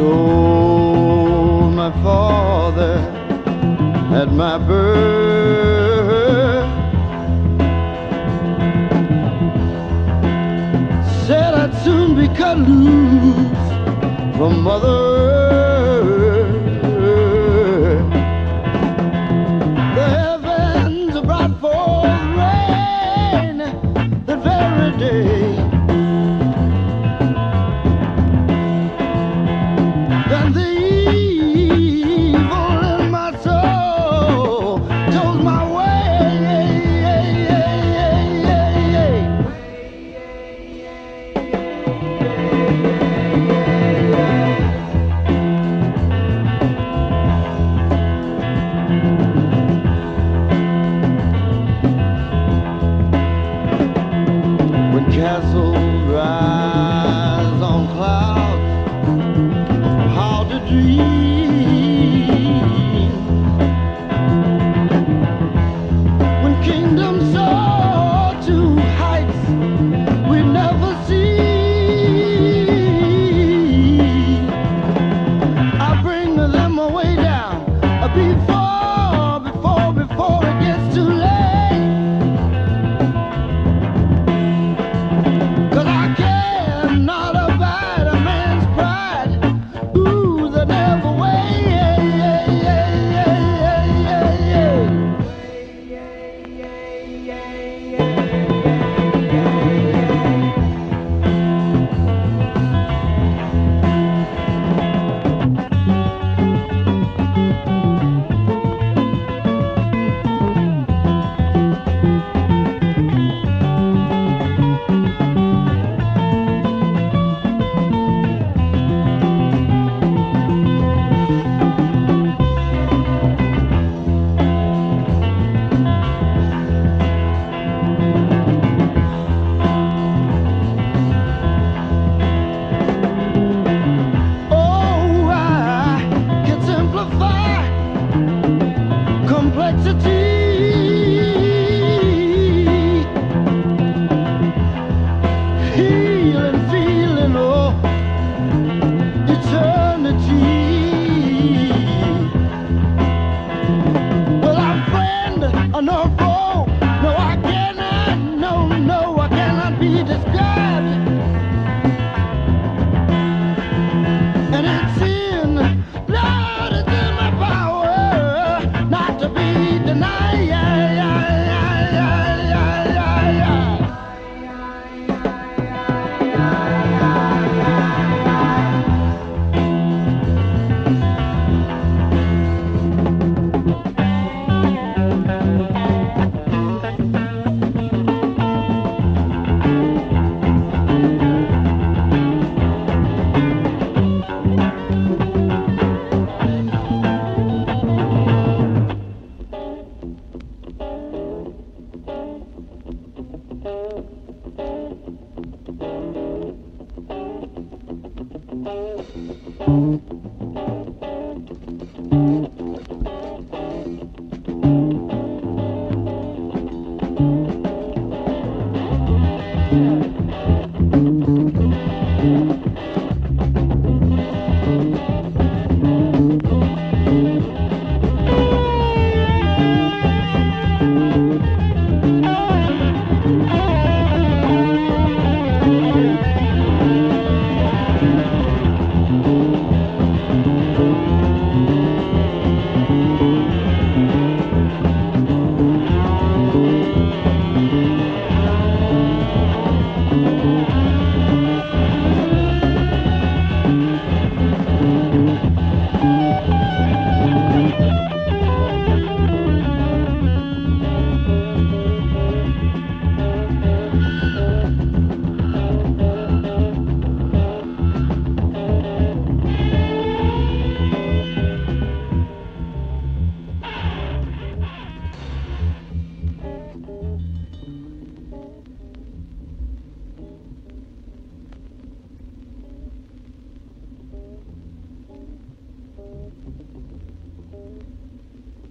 told my father at my birth. Said I'd soon be cut loose from mother.